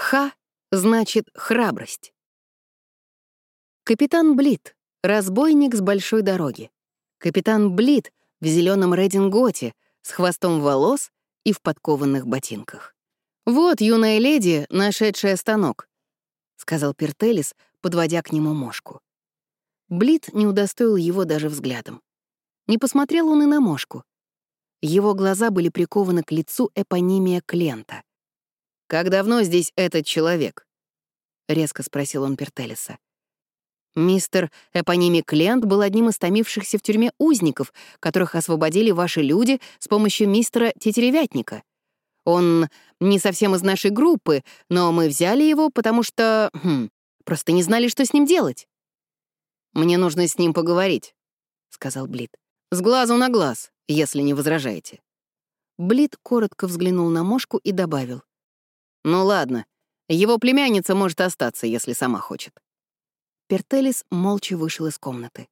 Ха значит храбрость. Капитан Блит, разбойник с большой дороги. Капитан Блит в зеленом рединготе, с хвостом волос и в подкованных ботинках. «Вот юная леди, нашедшая станок», — сказал Пертелис, подводя к нему мошку. Блит не удостоил его даже взглядом. Не посмотрел он и на мошку. Его глаза были прикованы к лицу эпонимия Клента. «Как давно здесь этот человек?» — резко спросил он Пертелиса. Мистер Эпоними Клент был одним из томившихся в тюрьме узников, которых освободили ваши люди с помощью мистера Тетеревятника. Он не совсем из нашей группы, но мы взяли его, потому что... Хм, просто не знали, что с ним делать. «Мне нужно с ним поговорить», — сказал Блит. «С глазу на глаз, если не возражаете». Блит коротко взглянул на мошку и добавил. «Ну ладно, его племянница может остаться, если сама хочет». Пертелис молча вышел из комнаты.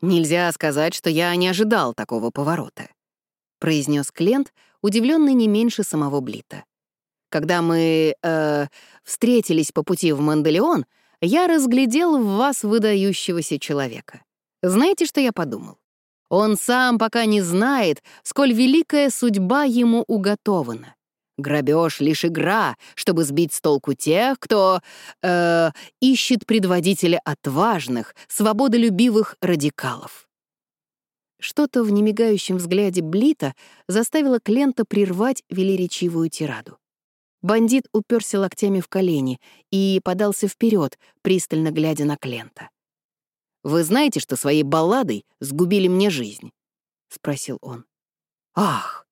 «Нельзя сказать, что я не ожидал такого поворота», — произнес Клент, удивленный не меньше самого Блита. «Когда мы э, встретились по пути в Манделеон, я разглядел в вас выдающегося человека. Знаете, что я подумал? Он сам пока не знает, сколь великая судьба ему уготована. Грабеж — лишь игра, чтобы сбить с толку тех, кто э, ищет предводителя отважных, свободолюбивых радикалов. Что-то в немигающем взгляде Блита заставило Клента прервать велеречивую тираду. Бандит уперся локтями в колени и подался вперед, пристально глядя на Клента. «Вы знаете, что своей балладой сгубили мне жизнь?» — спросил он. «Ах,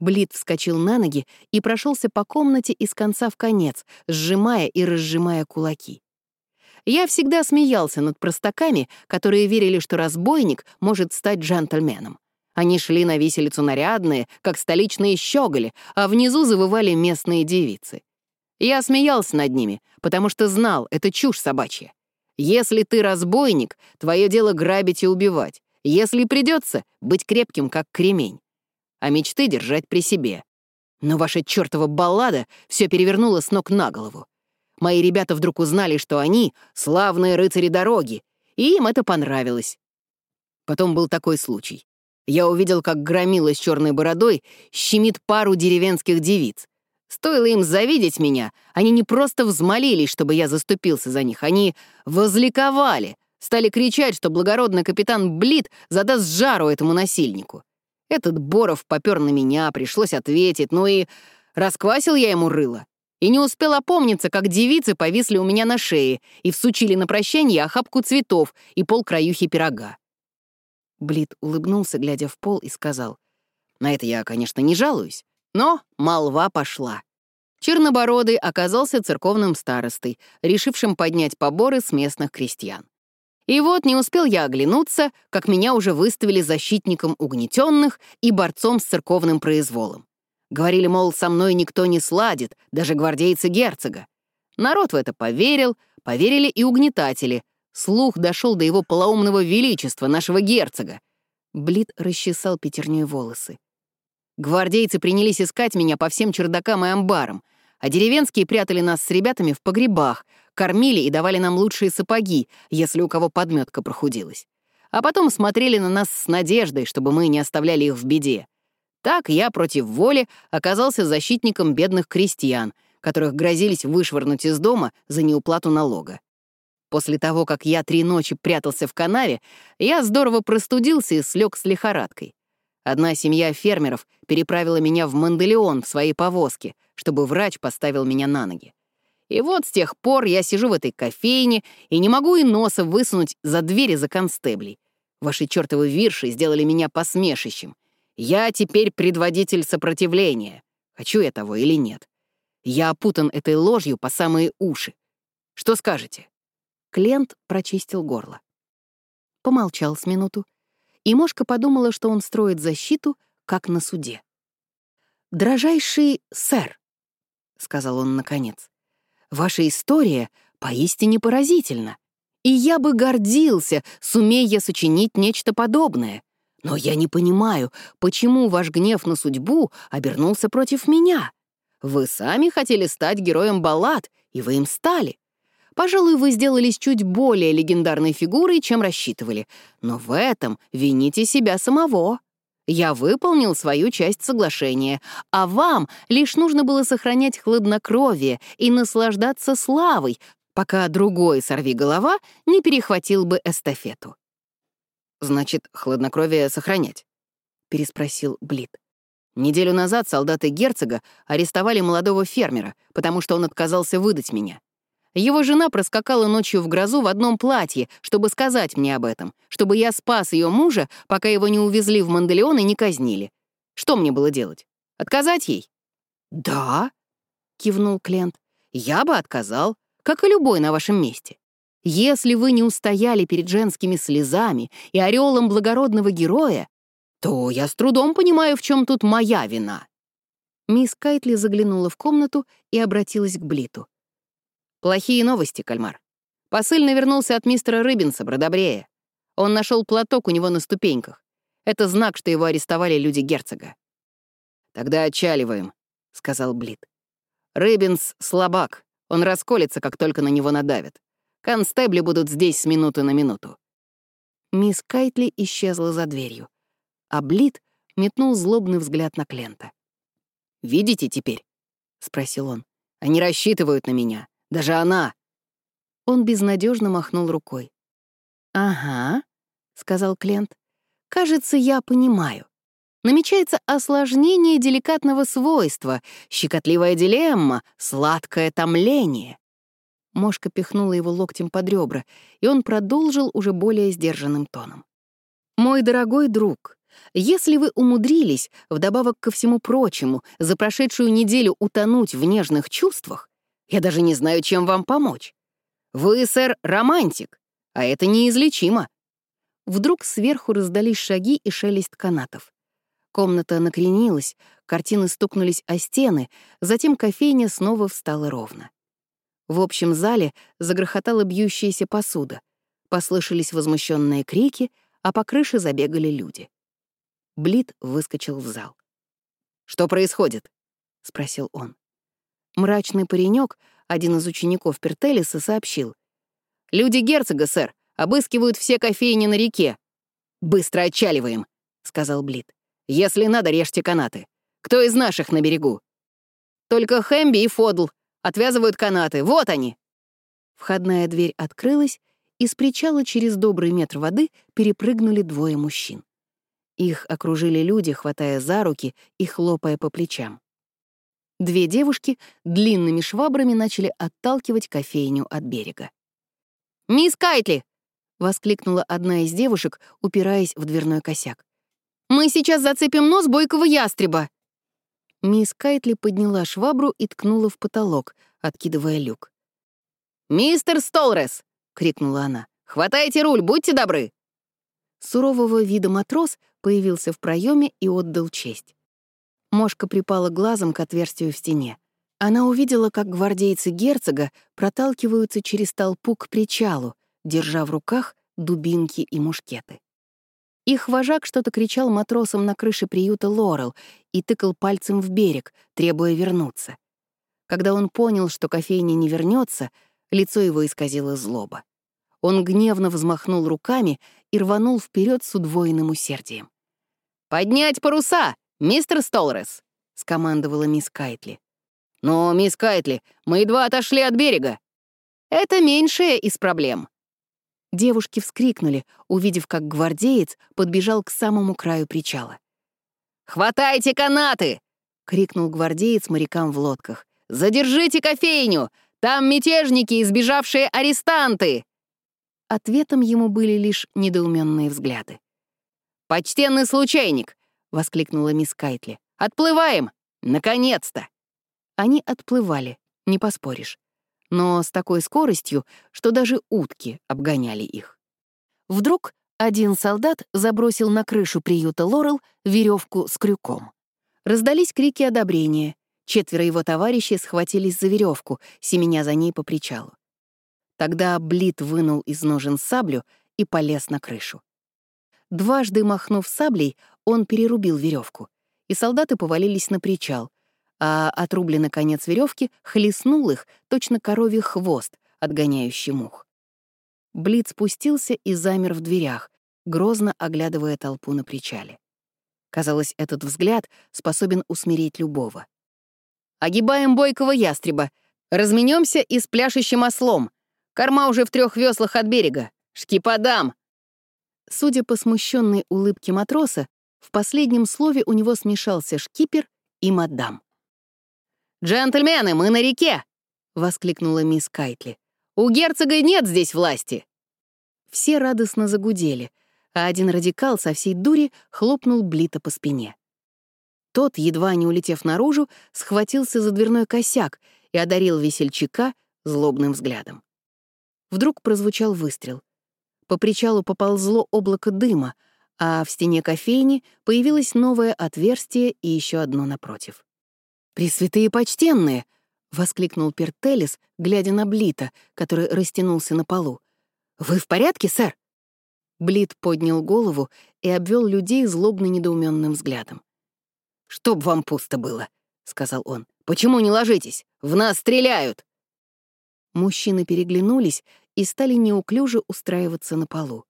Блит вскочил на ноги и прошелся по комнате из конца в конец, сжимая и разжимая кулаки. Я всегда смеялся над простаками, которые верили, что разбойник может стать джентльменом. Они шли на виселицу нарядные, как столичные щеголи, а внизу завывали местные девицы. Я смеялся над ними, потому что знал, это чушь собачья. Если ты разбойник, твое дело грабить и убивать. Если придется, быть крепким, как кремень а мечты держать при себе. Но ваша чертова баллада все перевернула с ног на голову. Мои ребята вдруг узнали, что они — славные рыцари дороги, и им это понравилось. Потом был такой случай. Я увидел, как громила с черной бородой щемит пару деревенских девиц. Стоило им завидеть меня, они не просто взмолились, чтобы я заступился за них, они возликовали, стали кричать, что благородный капитан Блит задаст жару этому насильнику. Этот Боров попер на меня, пришлось ответить, ну и расквасил я ему рыло. И не успел опомниться, как девицы повисли у меня на шее и всучили на прощание охапку цветов и пол краюхи пирога. Блит улыбнулся, глядя в пол, и сказал, «На это я, конечно, не жалуюсь, но молва пошла». Чернобородый оказался церковным старостой, решившим поднять поборы с местных крестьян. И вот не успел я оглянуться, как меня уже выставили защитником угнетенных и борцом с церковным произволом. Говорили, мол, со мной никто не сладит, даже гвардейцы герцога. Народ в это поверил, поверили и угнетатели. Слух дошел до его полоумного величества, нашего герцога. Блит расчесал пятерней волосы. Гвардейцы принялись искать меня по всем чердакам и амбарам, а деревенские прятали нас с ребятами в погребах, кормили и давали нам лучшие сапоги, если у кого подметка прохудилась. А потом смотрели на нас с надеждой, чтобы мы не оставляли их в беде. Так я против воли оказался защитником бедных крестьян, которых грозились вышвырнуть из дома за неуплату налога. После того, как я три ночи прятался в канаве, я здорово простудился и слег с лихорадкой. Одна семья фермеров переправила меня в Манделеон в своей повозке, чтобы врач поставил меня на ноги. И вот с тех пор я сижу в этой кофейне и не могу и носа высунуть за двери за констеблей. Ваши чертовы вирши сделали меня посмешищем. Я теперь предводитель сопротивления. Хочу я того или нет. Я опутан этой ложью по самые уши. Что скажете?» Клент прочистил горло. Помолчал с минуту, и Мошка подумала, что он строит защиту, как на суде. «Дрожайший сэр», — сказал он наконец, Ваша история поистине поразительна. И я бы гордился, сумея сочинить нечто подобное. Но я не понимаю, почему ваш гнев на судьбу обернулся против меня. Вы сами хотели стать героем баллад, и вы им стали. Пожалуй, вы сделались чуть более легендарной фигурой, чем рассчитывали, но в этом вините себя самого. Я выполнил свою часть соглашения, а вам лишь нужно было сохранять хладнокровие и наслаждаться славой, пока другой сорвиголова не перехватил бы эстафету. «Значит, хладнокровие сохранять?» — переспросил Блит. «Неделю назад солдаты герцога арестовали молодого фермера, потому что он отказался выдать меня. Его жена проскакала ночью в грозу в одном платье, чтобы сказать мне об этом, чтобы я спас ее мужа, пока его не увезли в Манделеон и не казнили. Что мне было делать? Отказать ей? «Да», — кивнул Клент, — «я бы отказал, как и любой на вашем месте. Если вы не устояли перед женскими слезами и ореолом благородного героя, то я с трудом понимаю, в чем тут моя вина». Мисс Кайтли заглянула в комнату и обратилась к Блиту. Плохие новости, кальмар. Посыльный вернулся от мистера Рыбинса, бродобрея. Он нашел платок у него на ступеньках. Это знак, что его арестовали люди герцога. «Тогда отчаливаем», — сказал Блит. «Рыбинс — слабак. Он расколется, как только на него надавят. Констебли будут здесь с минуты на минуту». Мисс Кайтли исчезла за дверью, а Блит метнул злобный взгляд на Клента. «Видите теперь?» — спросил он. «Они рассчитывают на меня. Даже она!» Он безнадежно махнул рукой. «Ага», — сказал Клент. «Кажется, я понимаю. Намечается осложнение деликатного свойства, щекотливая дилемма, сладкое томление». Мошка пихнула его локтем под ребра, и он продолжил уже более сдержанным тоном. «Мой дорогой друг, если вы умудрились, вдобавок ко всему прочему, за прошедшую неделю утонуть в нежных чувствах, я даже не знаю, чем вам помочь. Вы, сэр, романтик, а это неизлечимо». Вдруг сверху раздались шаги и шелест канатов. Комната накренилась, картины стукнулись о стены, затем кофейня снова встала ровно. В общем зале загрохотала бьющаяся посуда, послышались возмущенные крики, а по крыше забегали люди. Блит выскочил в зал. «Что происходит?» — спросил он. Мрачный паренек, один из учеников Пертелиса, сообщил. «Люди герцога, сэр, обыскивают все кофейни на реке». «Быстро отчаливаем», — сказал Блит. «Если надо, режьте канаты. Кто из наших на берегу?» «Только Хэмби и Фодл. Отвязывают канаты. Вот они!» Входная дверь открылась, и с причала через добрый метр воды перепрыгнули двое мужчин. Их окружили люди, хватая за руки и хлопая по плечам. Две девушки длинными швабрами начали отталкивать кофейню от берега. «Мисс Кайтли!» — воскликнула одна из девушек, упираясь в дверной косяк. «Мы сейчас зацепим нос бойкого ястреба!» Мисс Кайтли подняла швабру и ткнула в потолок, откидывая люк. «Мистер Столрес!» — крикнула она. «Хватайте руль, будьте добры!» Сурового вида матрос появился в проеме и отдал честь. Мошка припала глазом к отверстию в стене. Она увидела, как гвардейцы герцога проталкиваются через толпу к причалу, держа в руках дубинки и мушкеты. Их вожак что-то кричал матросам на крыше приюта Лорел и тыкал пальцем в берег, требуя вернуться. Когда он понял, что кофейня не вернется, лицо его исказило злоба. Он гневно взмахнул руками и рванул вперед с удвоенным усердием. «Поднять паруса! «Мистер Столрес», — скомандовала мисс Кайтли. «Но, мисс Кайтли, мы едва отошли от берега». «Это меньшая из проблем». Девушки вскрикнули, увидев, как гвардеец подбежал к самому краю причала. «Хватайте канаты!» — крикнул гвардеец морякам в лодках. «Задержите кофейню! Там мятежники, избежавшие арестанты!» Ответом ему были лишь недоуменные взгляды. «Почтенный случайник, — воскликнула мисс Кайтли. «Отплываем! Наконец-то!» Они отплывали, не поспоришь. Но с такой скоростью, что даже утки обгоняли их. Вдруг один солдат забросил на крышу приюта Лорел веревку с крюком. Раздались крики одобрения. Четверо его товарищей схватились за веревку, семеня за ней по причалу. Тогда Блит вынул из ножен саблю и полез на крышу. Дважды махнув саблей, он перерубил веревку, и солдаты повалились на причал, а отрубленный конец веревки хлестнул их, точно коровий хвост, отгоняющий мух. Блиц спустился и замер в дверях, грозно оглядывая толпу на причале. Казалось, этот взгляд способен усмирить любого. «Огибаем бойкого ястреба. Разменемся и с пляшущим ослом. Корма уже в трех веслах от берега. Шкипадам!» Судя по смущенной улыбке матроса, в последнем слове у него смешался шкипер и мадам. «Джентльмены, мы на реке!» — воскликнула мисс Кайтли. «У герцога нет здесь власти!» Все радостно загудели, а один радикал со всей дури хлопнул Блита по спине. Тот, едва не улетев наружу, схватился за дверной косяк и одарил весельчака злобным взглядом. Вдруг прозвучал выстрел. По причалу поползло облако дыма, а в стене кофейни появилось новое отверстие и еще одно напротив. «Пресвятые почтенные!» — воскликнул Пертелис, глядя на Блита, который растянулся на полу. «Вы в порядке, сэр?» Блит поднял голову и обвел людей злобно недоуменным взглядом. «Чтоб вам пусто было», — сказал он. «Почему не ложитесь? В нас стреляют!» Мужчины переглянулись и стали неуклюже устраиваться на полу.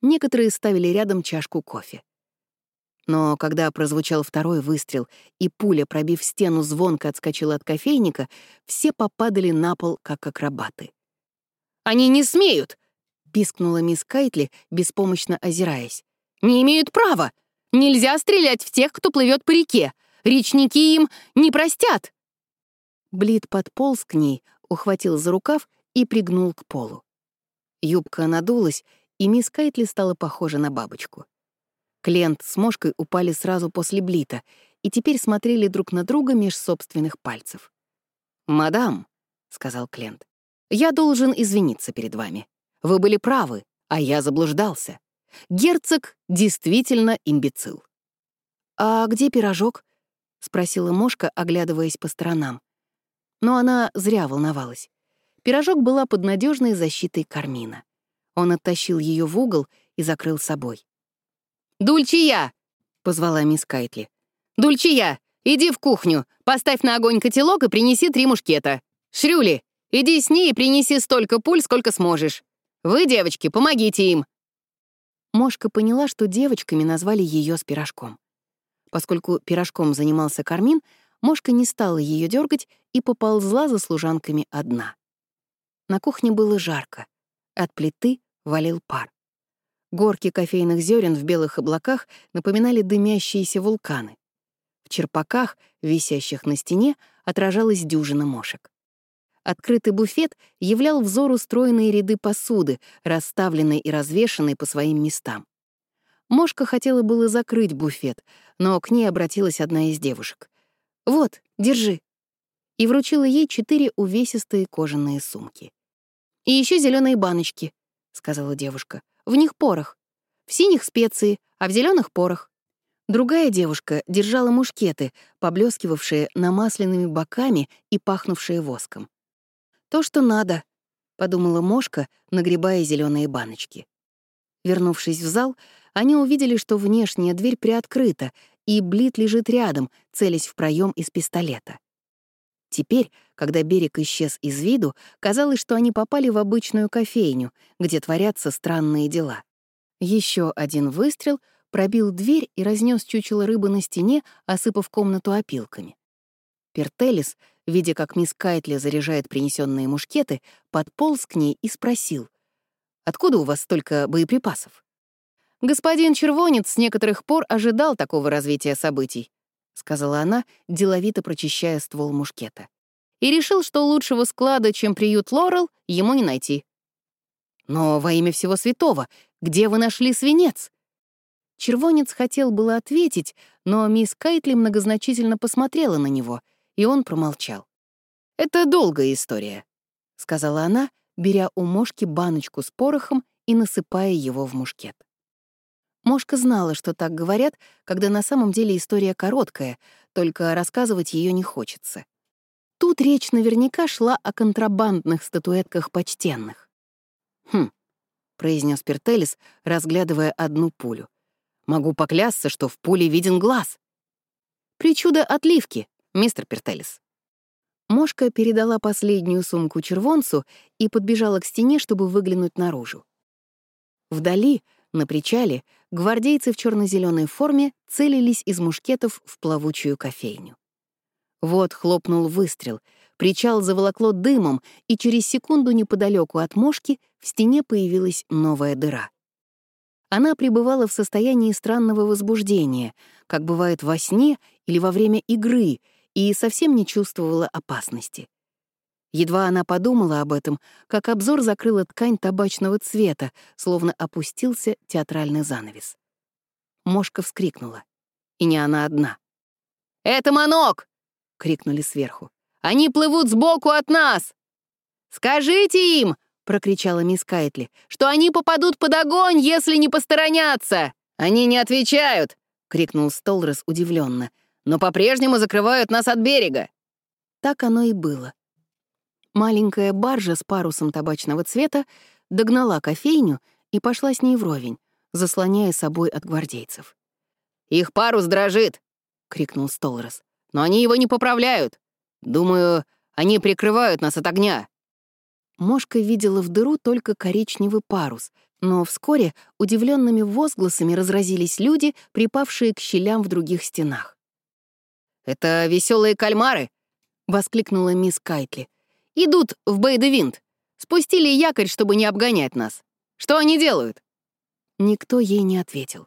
Некоторые ставили рядом чашку кофе. Но когда прозвучал второй выстрел, и пуля, пробив стену, звонко отскочила от кофейника, все попадали на пол, как акробаты. «Они не смеют!» — пискнула мисс Кайтли, беспомощно озираясь. «Не имеют права! Нельзя стрелять в тех, кто плывет по реке! Речники им не простят!» Блид подполз к ней, ухватил за рукав и пригнул к полу. Юбка надулась, и мисс Кайтли стала похожа на бабочку. Клент с мошкой упали сразу после Блита и теперь смотрели друг на друга меж собственных пальцев. «Мадам», — сказал Клент, — «я должен извиниться перед вами. Вы были правы, а я заблуждался. Герцог действительно имбецил». «А где пирожок?» — спросила Мошка, оглядываясь по сторонам. Но она зря волновалась. Пирожок была под надежной защитой Кармина. Он оттащил ее в угол и закрыл собой. «Дульчия!» — позвала мисс Кайтли. «Дульчия, иди в кухню, поставь на огонь котелок и принеси три мушкета. Шрюли, иди с ней и принеси столько пуль, сколько сможешь. Вы, девочки, помогите им!» Мошка поняла, что девочками назвали ее с пирожком. Поскольку пирожком занимался Кармин, Мошка не стала ее дергать и поползла за служанками одна. На кухне было жарко. От плиты валил пар. Горки кофейных зерен в белых облаках напоминали дымящиеся вулканы. В черпаках, висящих на стене, отражалась дюжина мошек. Открытый буфет являл взору стройные ряды посуды, расставленные и развешанные по своим местам. Мошка хотела было закрыть буфет, но к ней обратилась одна из девушек. «Вот, держи». И вручила ей четыре увесистые кожаные сумки. «И еще зеленые баночки», — сказала девушка. В них порох. В синих специи, а в зеленых порох. Другая девушка держала мушкеты, поблескивавшие намасленными боками и пахнувшие воском. «То, что надо», — подумала Мошка, нагребая зеленые баночки. Вернувшись в зал, они увидели, что внешняя дверь приоткрыта, и Блит лежит рядом, целясь в проем из пистолета. Теперь, когда берег исчез из виду, казалось, что они попали в обычную кофейню, где творятся странные дела. Еще один выстрел пробил дверь и разнес чучело рыбы на стене, осыпав комнату опилками. Пертелис, видя, как мисс Кайтли заряжает принесенные мушкеты, подполз к ней и спросил, «Откуда у вас столько боеприпасов?» «Господин Червонец с некоторых пор ожидал такого развития событий», — сказала она, деловито прочищая ствол мушкета. «И решил, что лучшего склада, чем приют Лорел, ему не найти». «Но во имя всего святого, где вы нашли свинец?» Червонец хотел было ответить, но мисс Кайтли многозначительно посмотрела на него, и он промолчал. «Это долгая история», — сказала она, беря у мошки баночку с порохом и насыпая его в мушкет. Мошка знала, что так говорят, когда на самом деле история короткая, только рассказывать ее не хочется. Тут речь наверняка шла о контрабандных статуэтках почтенных. «Хм», — произнес Пертелис, разглядывая одну пулю. «Могу поклясться, что в пуле виден глаз». «Причуда отливки», мистер Пертелис». Мошка передала последнюю сумку червонцу и подбежала к стене, чтобы выглянуть наружу. Вдали, на причале, гвардейцы в черно зеленой форме целились из мушкетов в плавучую кофейню. Вот хлопнул выстрел, причал заволокло дымом, и через секунду неподалеку от мошки в стене появилась новая дыра. Она пребывала в состоянии странного возбуждения, как бывает во сне или во время игры, и совсем не чувствовала опасности. Едва она подумала об этом, как обзор закрыла ткань табачного цвета, словно опустился театральный занавес. Мошка вскрикнула. И не она одна. «Это манок!» — крикнули сверху. «Они плывут сбоку от нас!» «Скажите им!» — прокричала мисс Кайтли, «что они попадут под огонь, если не посторонятся!» «Они не отвечают!» — крикнул Столрес удивленно. «Но по-прежнему закрывают нас от берега!» Так оно и было. Маленькая баржа с парусом табачного цвета догнала кофейню и пошла с ней вровень, заслоняя собой от гвардейцев. «Их парус дрожит!» — крикнул Столрос. «Но они его не поправляют! Думаю, они прикрывают нас от огня!» Мошка видела в дыру только коричневый парус, но вскоре удивленными возгласами разразились люди, припавшие к щелям в других стенах. «Это веселые кальмары!» — воскликнула мисс Кайтли. Идут в Бейдевинт. Спустили якорь, чтобы не обгонять нас. Что они делают?» Никто ей не ответил.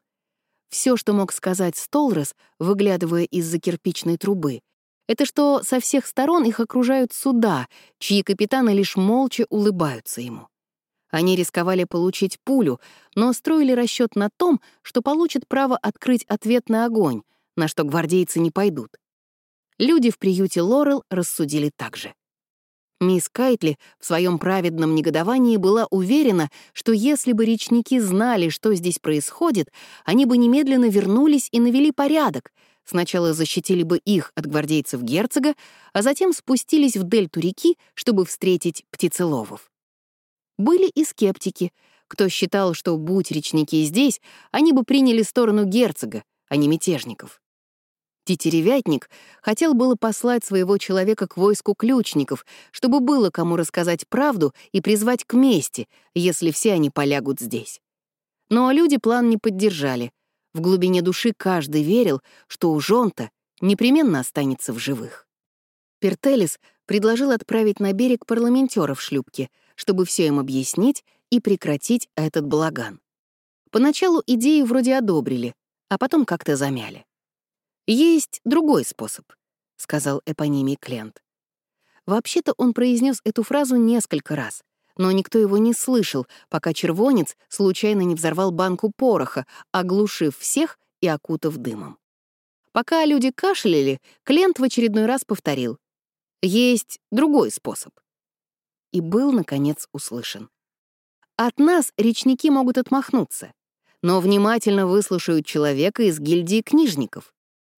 Все, что мог сказать Столрес, выглядывая из-за кирпичной трубы, это что со всех сторон их окружают суда, чьи капитаны лишь молча улыбаются ему. Они рисковали получить пулю, но строили расчет на том, что получат право открыть ответный огонь, на что гвардейцы не пойдут. Люди в приюте Лорел рассудили так же. Мисс Кайтли в своем праведном негодовании была уверена, что если бы речники знали, что здесь происходит, они бы немедленно вернулись и навели порядок. Сначала защитили бы их от гвардейцев герцога, а затем спустились в дельту реки, чтобы встретить птицеловов. Были и скептики, кто считал, что, будь речники здесь, они бы приняли сторону герцога, а не мятежников. Тетеревятник хотел было послать своего человека к войску ключников, чтобы было кому рассказать правду и призвать к мести, если все они полягут здесь. Но люди план не поддержали. В глубине души каждый верил, что у Жонта непременно останется в живых. Пертелис предложил отправить на берег парламентера в шлюпке, чтобы все им объяснить и прекратить этот балаган. Поначалу идею вроде одобрили, а потом как-то замяли. «Есть другой способ», — сказал эпонимий Клент. Вообще-то он произнес эту фразу несколько раз, но никто его не слышал, пока червонец случайно не взорвал банку пороха, оглушив всех и окутав дымом. Пока люди кашляли, Клент в очередной раз повторил «Есть другой способ». И был, наконец, услышан. От нас речники могут отмахнуться, но внимательно выслушают человека из гильдии книжников.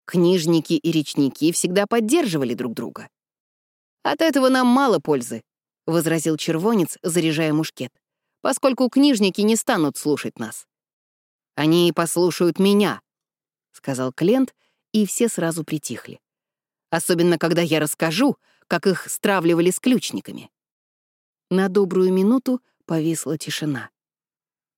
Книжники и речники всегда поддерживали друг друга. «От этого нам мало пользы», — возразил червонец, заряжая мушкет, «поскольку книжники не станут слушать нас». «Они послушают меня», — сказал Клент, и все сразу притихли. «Особенно, когда я расскажу, как их стравливали с ключниками». На добрую минуту повисла тишина.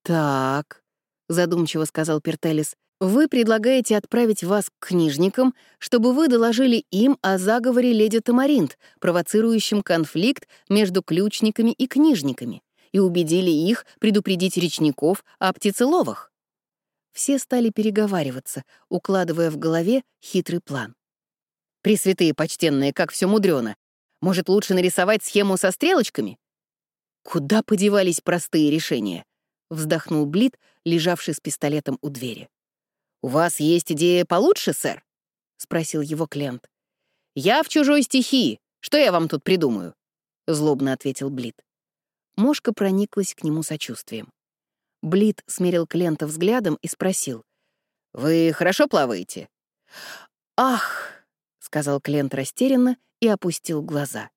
«Так», — задумчиво сказал Пертелис, вы предлагаете отправить вас к книжникам, чтобы вы доложили им о заговоре леди Тамаринт, провоцирующем конфликт между ключниками и книжниками, и убедили их предупредить речников о птицеловах. Все стали переговариваться, укладывая в голове хитрый план. «Пресвятые почтенные, как все мудрено. Может, лучше нарисовать схему со стрелочками?» «Куда подевались простые решения?» — вздохнул Блит, лежавший с пистолетом у двери. «У вас есть идея получше, сэр?» — спросил его Клент. «Я в чужой стихии. Что я вам тут придумаю?» — злобно ответил Блит. Мошка прониклась к нему сочувствием. Блит смерил Клента взглядом и спросил. «Вы хорошо плаваете?» «Ах!» — сказал Клент растерянно и опустил глаза.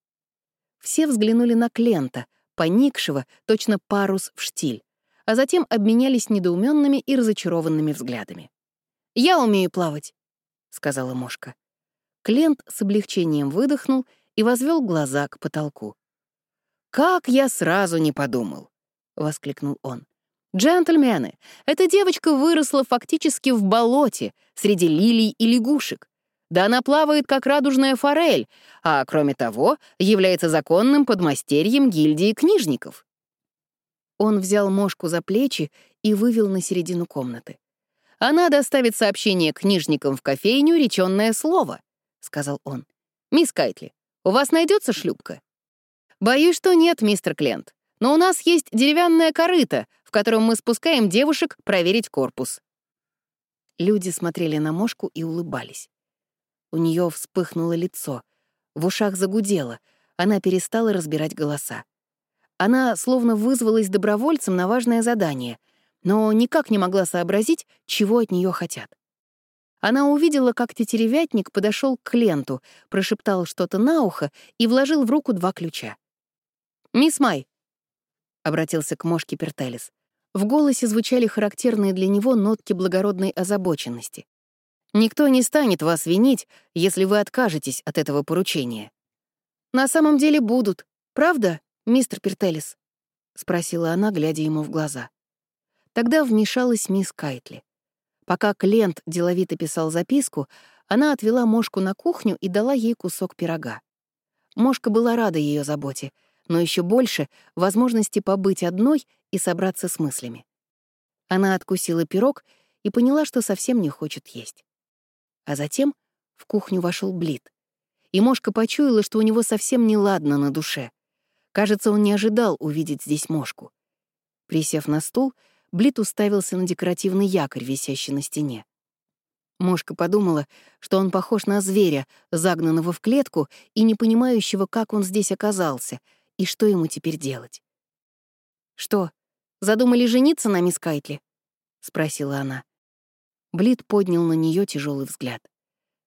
Все взглянули на Клента, поникшего, точно парус в штиль, а затем обменялись недоуменными и разочарованными взглядами. «Я умею плавать», — сказала Мошка. Клент с облегчением выдохнул и возвел глаза к потолку. «Как я сразу не подумал!» — воскликнул он. «Джентльмены, эта девочка выросла фактически в болоте, среди лилий и лягушек. Да она плавает, как радужная форель, а, кроме того, является законным подмастерьем гильдии книжников». Он взял мошку за плечи и вывел на середину комнаты. «Она доставит сообщение книжникам в кофейню «Речённое слово», — сказал он. «Мисс Кайтли, у вас найдется шлюпка?» «Боюсь, что нет, мистер Клент. Но у нас есть деревянная корыта, в котором мы спускаем девушек проверить корпус». Люди смотрели на мошку и улыбались. У нее вспыхнуло лицо, в ушах загудело, она перестала разбирать голоса. Она словно вызвалась добровольцем на важное задание, но никак не могла сообразить, чего от нее хотят. Она увидела, как тетеревятник подошел к Кленту, прошептал что-то на ухо и вложил в руку два ключа. «Мисс Май», — обратился к Мошке Пертелис, в голосе звучали характерные для него нотки благородной озабоченности. «Никто не станет вас винить, если вы откажетесь от этого поручения». «На самом деле будут, правда, мистер Пертелис?» — спросила она, глядя ему в глаза. Тогда вмешалась мисс Кайтли. Пока Клент деловито писал записку, она отвела Мошку на кухню и дала ей кусок пирога. Мошка была рада ее заботе, но еще больше — возможности побыть одной и собраться с мыслями. Она откусила пирог и поняла, что совсем не хочет есть. А затем в кухню вошел Блит. И Мошка почуяла, что у него совсем не ладно на душе. Кажется, он не ожидал увидеть здесь Мошку. Присев на стул, Блит уставился на декоративный якорь, висящий на стене. Мошка подумала, что он похож на зверя, загнанного в клетку и не понимающего, как он здесь оказался и что ему теперь делать. «Что, задумали жениться на мисс Кайтли?» — спросила она. Блит поднял на нее тяжелый взгляд.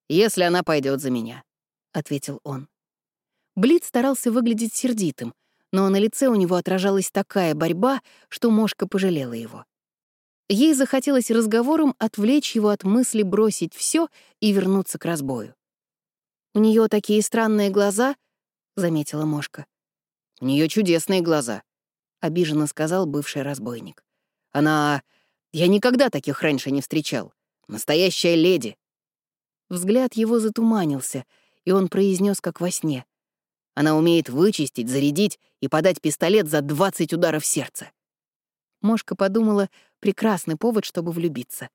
«Если она пойдет за меня», — ответил он. Блит старался выглядеть сердитым, но на лице у него отражалась такая борьба, что Мошка пожалела его. Ей захотелось разговором отвлечь его от мысли бросить все и вернуться к разбою. «У нее такие странные глаза», — заметила Мошка. «У нее чудесные глаза», — обиженно сказал бывший разбойник. «Она... Я никогда таких раньше не встречал. Настоящая леди». Взгляд его затуманился, и он произнес как во сне. Она умеет вычистить, зарядить и подать пистолет за 20 ударов сердца. Мошка подумала, прекрасный повод, чтобы влюбиться.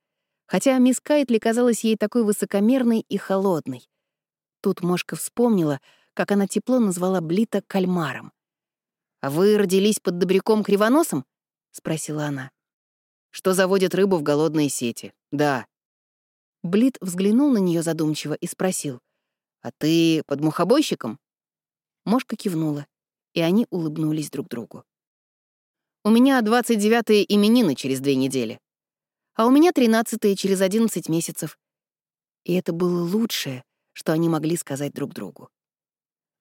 Хотя мисс Кайтли казалась ей такой высокомерной и холодной. Тут Мошка вспомнила, как она тепло назвала Блита кальмаром. «А вы родились под добряком кривоносом?» — спросила она. «Что заводит рыбу в голодные сети? Да». Блит взглянул на нее задумчиво и спросил. «А ты под мухобойщиком?» Мошка кивнула, и они улыбнулись друг другу. «У меня 29-е именины через две недели, а у меня 13-е через 11 месяцев». И это было лучшее, что они могли сказать друг другу.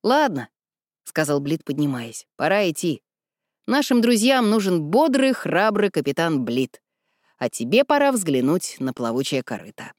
«Ладно», — сказал Блит, поднимаясь, — «пора идти. Нашим друзьям нужен бодрый, храбрый капитан Блит, а тебе пора взглянуть на плавучее корыто».